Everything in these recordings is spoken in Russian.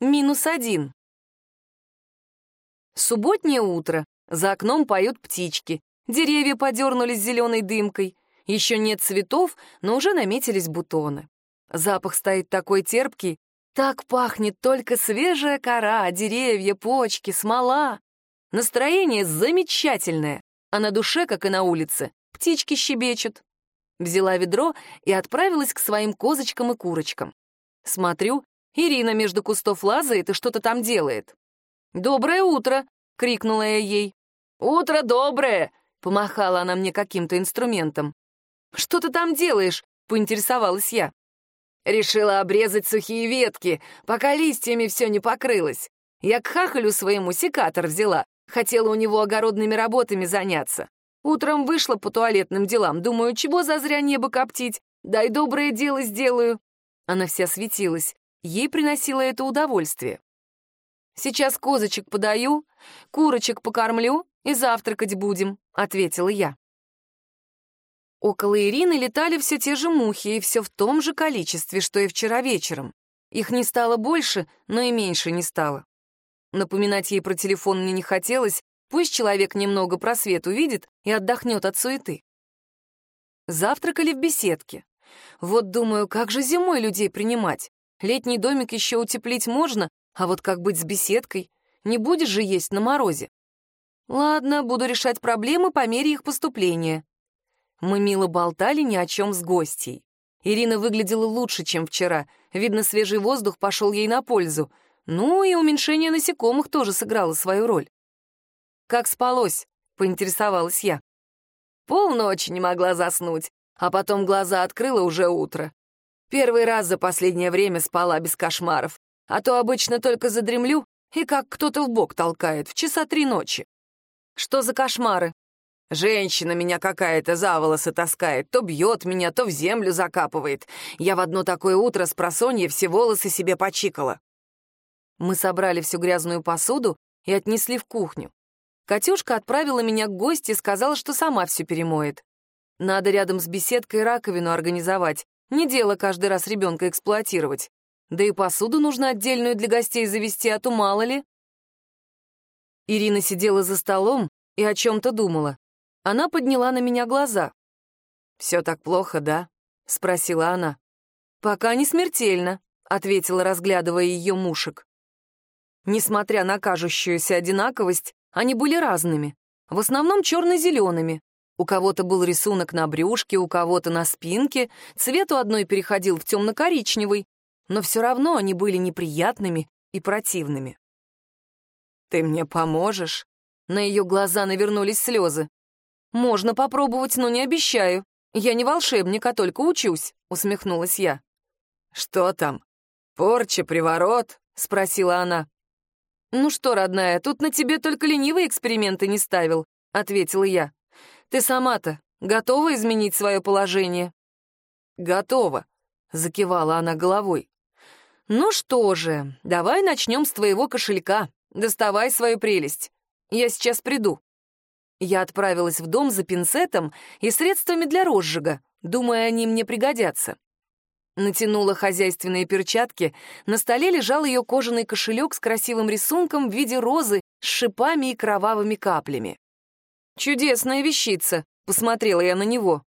Минус один. Субботнее утро. За окном поют птички. Деревья подернулись зеленой дымкой. Еще нет цветов, но уже наметились бутоны. Запах стоит такой терпкий. Так пахнет только свежая кора, деревья, почки, смола. Настроение замечательное, а на душе, как и на улице, птички щебечут. Взяла ведро и отправилась к своим козочкам и курочкам. Смотрю, Ирина между кустов лазает и что-то там делает. «Доброе утро!» — крикнула я ей. «Утро доброе!» — помахала она мне каким-то инструментом. «Что ты там делаешь?» — поинтересовалась я. Решила обрезать сухие ветки, пока листьями все не покрылось. Я к хахалю своему секатор взяла, хотела у него огородными работами заняться. Утром вышла по туалетным делам, думаю, чего зазря небо коптить, дай доброе дело сделаю. Она вся светилась. Ей приносило это удовольствие. «Сейчас козочек подаю, курочек покормлю и завтракать будем», — ответила я. Около Ирины летали все те же мухи и все в том же количестве, что и вчера вечером. Их не стало больше, но и меньше не стало. Напоминать ей про телефон мне не хотелось, пусть человек немного просвет увидит и отдохнет от суеты. Завтракали в беседке. Вот думаю, как же зимой людей принимать? Летний домик еще утеплить можно, а вот как быть с беседкой? Не будешь же есть на морозе. Ладно, буду решать проблемы по мере их поступления. Мы мило болтали ни о чем с гостьей. Ирина выглядела лучше, чем вчера. Видно, свежий воздух пошел ей на пользу. Ну и уменьшение насекомых тоже сыграло свою роль. «Как спалось?» — поинтересовалась я. Полночи не могла заснуть, а потом глаза открыла уже утро. Первый раз за последнее время спала без кошмаров, а то обычно только задремлю и как кто-то в бок толкает в часа три ночи. Что за кошмары? Женщина меня какая-то за волосы таскает, то бьет меня, то в землю закапывает. Я в одно такое утро с просонья все волосы себе почикала. Мы собрали всю грязную посуду и отнесли в кухню. Катюшка отправила меня к гости и сказала, что сама все перемоет. Надо рядом с беседкой раковину организовать, не дело каждый раз ребенка эксплуатировать. Да и посуду нужно отдельную для гостей завести, а то мало ли. Ирина сидела за столом и о чем-то думала. Она подняла на меня глаза. «Все так плохо, да?» — спросила она. «Пока не смертельно», — ответила, разглядывая ее мушек. Несмотря на кажущуюся одинаковость, они были разными, в основном черно-зелеными, у кого-то был рисунок на брюшке, у кого-то на спинке, цвет у одной переходил в темно-коричневый, но все равно они были неприятными и противными. «Ты мне поможешь?» На ее глаза навернулись слезы. «Можно попробовать, но не обещаю. Я не волшебник, а только учусь», — усмехнулась я. «Что там? Порча, приворот?» — спросила она. «Ну что, родная, тут на тебе только ленивые эксперименты не ставил», — ответила я. Ты сама-то готова изменить свое положение?» «Готова», — закивала она головой. «Ну что же, давай начнем с твоего кошелька. Доставай свою прелесть. Я сейчас приду». Я отправилась в дом за пинцетом и средствами для розжига, думая, они мне пригодятся. Натянула хозяйственные перчатки, на столе лежал ее кожаный кошелек с красивым рисунком в виде розы с шипами и кровавыми каплями. «Чудесная вещица», — посмотрела я на него.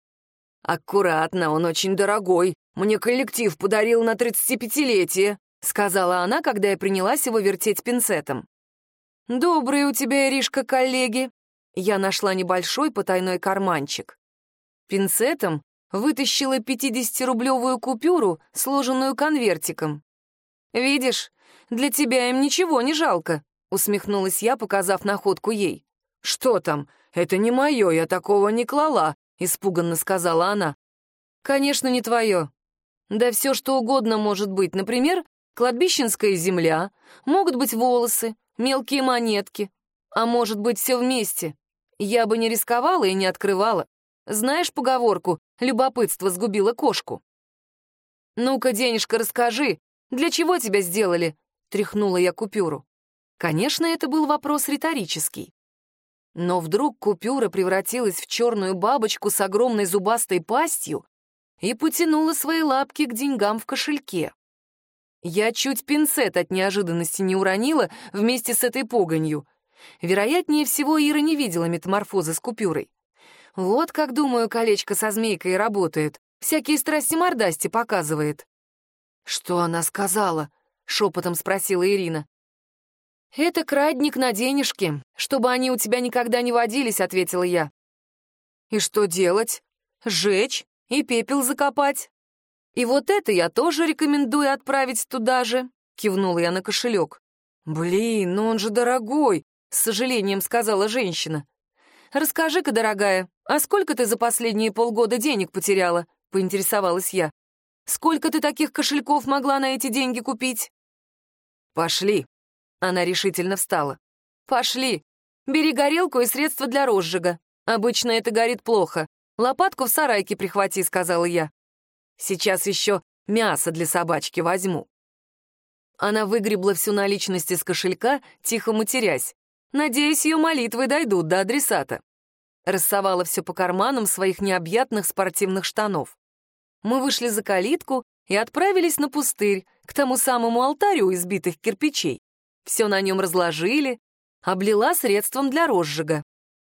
«Аккуратно, он очень дорогой. Мне коллектив подарил на 35-летие», — сказала она, когда я принялась его вертеть пинцетом. «Добрые у тебя, Иришка, коллеги». Я нашла небольшой потайной карманчик. Пинцетом вытащила 50-рублевую купюру, сложенную конвертиком. «Видишь, для тебя им ничего не жалко», — усмехнулась я, показав находку ей. «Что там? Это не мое, я такого не клала», — испуганно сказала она. «Конечно, не твое. Да все что угодно может быть. Например, кладбищенская земля, могут быть волосы, мелкие монетки. А может быть, все вместе. Я бы не рисковала и не открывала. Знаешь поговорку «любопытство сгубило кошку»?» «Ну-ка, денежка, расскажи, для чего тебя сделали?» — тряхнула я купюру. Конечно, это был вопрос риторический. Но вдруг купюра превратилась в черную бабочку с огромной зубастой пастью и потянула свои лапки к деньгам в кошельке. Я чуть пинцет от неожиданности не уронила вместе с этой погонью. Вероятнее всего, Ира не видела метаморфозы с купюрой. Вот как, думаю, колечко со змейкой работает. Всякие страсти-мордасти показывает. «Что она сказала?» — шепотом спросила Ирина. «Это крадник на денежки, чтобы они у тебя никогда не водились», — ответила я. «И что делать? Сжечь и пепел закопать?» «И вот это я тоже рекомендую отправить туда же», — кивнула я на кошелек. «Блин, ну он же дорогой», — с сожалением сказала женщина. «Расскажи-ка, дорогая, а сколько ты за последние полгода денег потеряла?» — поинтересовалась я. «Сколько ты таких кошельков могла на эти деньги купить?» «Пошли», — она решительно встала. «Пошли. Бери горелку и средства для розжига. Обычно это горит плохо. Лопатку в сарайке прихвати», — сказала я. «Сейчас еще мясо для собачки возьму». Она выгребла всю наличность из кошелька, тихо матерясь. Надеюсь, ее молитвы дойдут до адресата. Рассовала все по карманам своих необъятных спортивных штанов. Мы вышли за калитку и отправились на пустырь, к тому самому алтарю из битых кирпичей. Все на нем разложили, облила средством для розжига.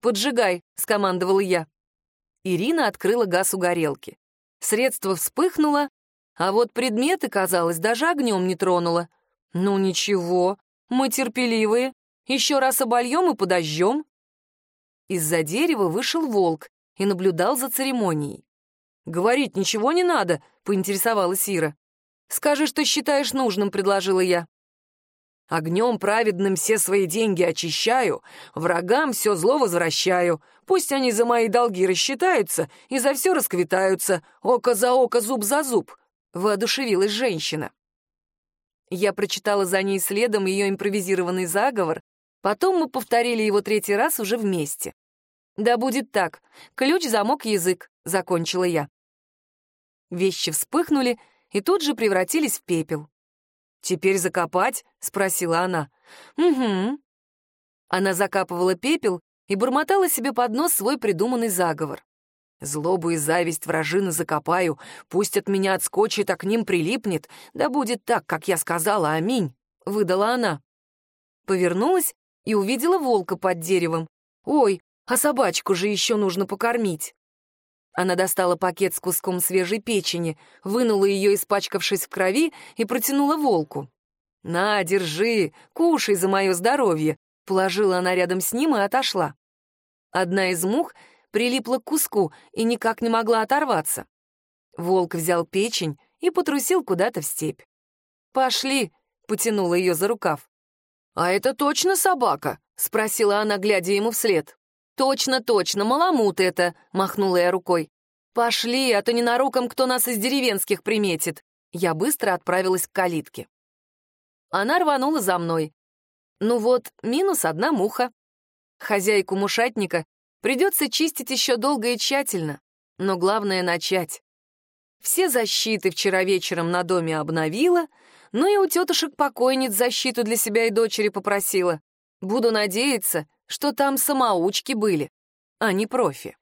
«Поджигай», — скомандовала я. Ирина открыла газ у горелки. Средство вспыхнуло, а вот предметы, казалось, даже огнем не тронуло. Ну ничего, мы терпеливые, еще раз обольем и подожжем». Из-за дерева вышел волк и наблюдал за церемонией. «Говорить ничего не надо», — поинтересовалась Ира. «Скажи, что считаешь нужным», — предложила я. «Огнем праведным все свои деньги очищаю, врагам все зло возвращаю. Пусть они за мои долги рассчитаются и за все расквитаются, око за око, зуб за зуб», — воодушевилась женщина. Я прочитала за ней следом ее импровизированный заговор Потом мы повторили его третий раз уже вместе. «Да будет так. Ключ, замок, язык», — закончила я. Вещи вспыхнули и тут же превратились в пепел. «Теперь закопать?» — спросила она. «Угу». Она закапывала пепел и бормотала себе под нос свой придуманный заговор. «Злобу и зависть вражины закопаю, пусть от меня отскочит, а к ним прилипнет. Да будет так, как я сказала, аминь», — выдала она. Повернулась и увидела волка под деревом. «Ой, а собачку же еще нужно покормить!» Она достала пакет с куском свежей печени, вынула ее, испачкавшись в крови, и протянула волку. «На, держи, кушай за мое здоровье!» Положила она рядом с ним и отошла. Одна из мух прилипла к куску и никак не могла оторваться. Волк взял печень и потрусил куда-то в степь. «Пошли!» — потянула ее за рукав. «А это точно собака?» — спросила она, глядя ему вслед. «Точно, точно, маламут это!» — махнула я рукой. «Пошли, а то ненароком кто нас из деревенских приметит!» Я быстро отправилась к калитке. Она рванула за мной. Ну вот, минус одна муха. Хозяйку мушатника придется чистить еще долго и тщательно, но главное — начать. Все защиты вчера вечером на доме обновила — но и у тетушек-покойниц защиту для себя и дочери попросила. Буду надеяться, что там самоучки были, а не профи.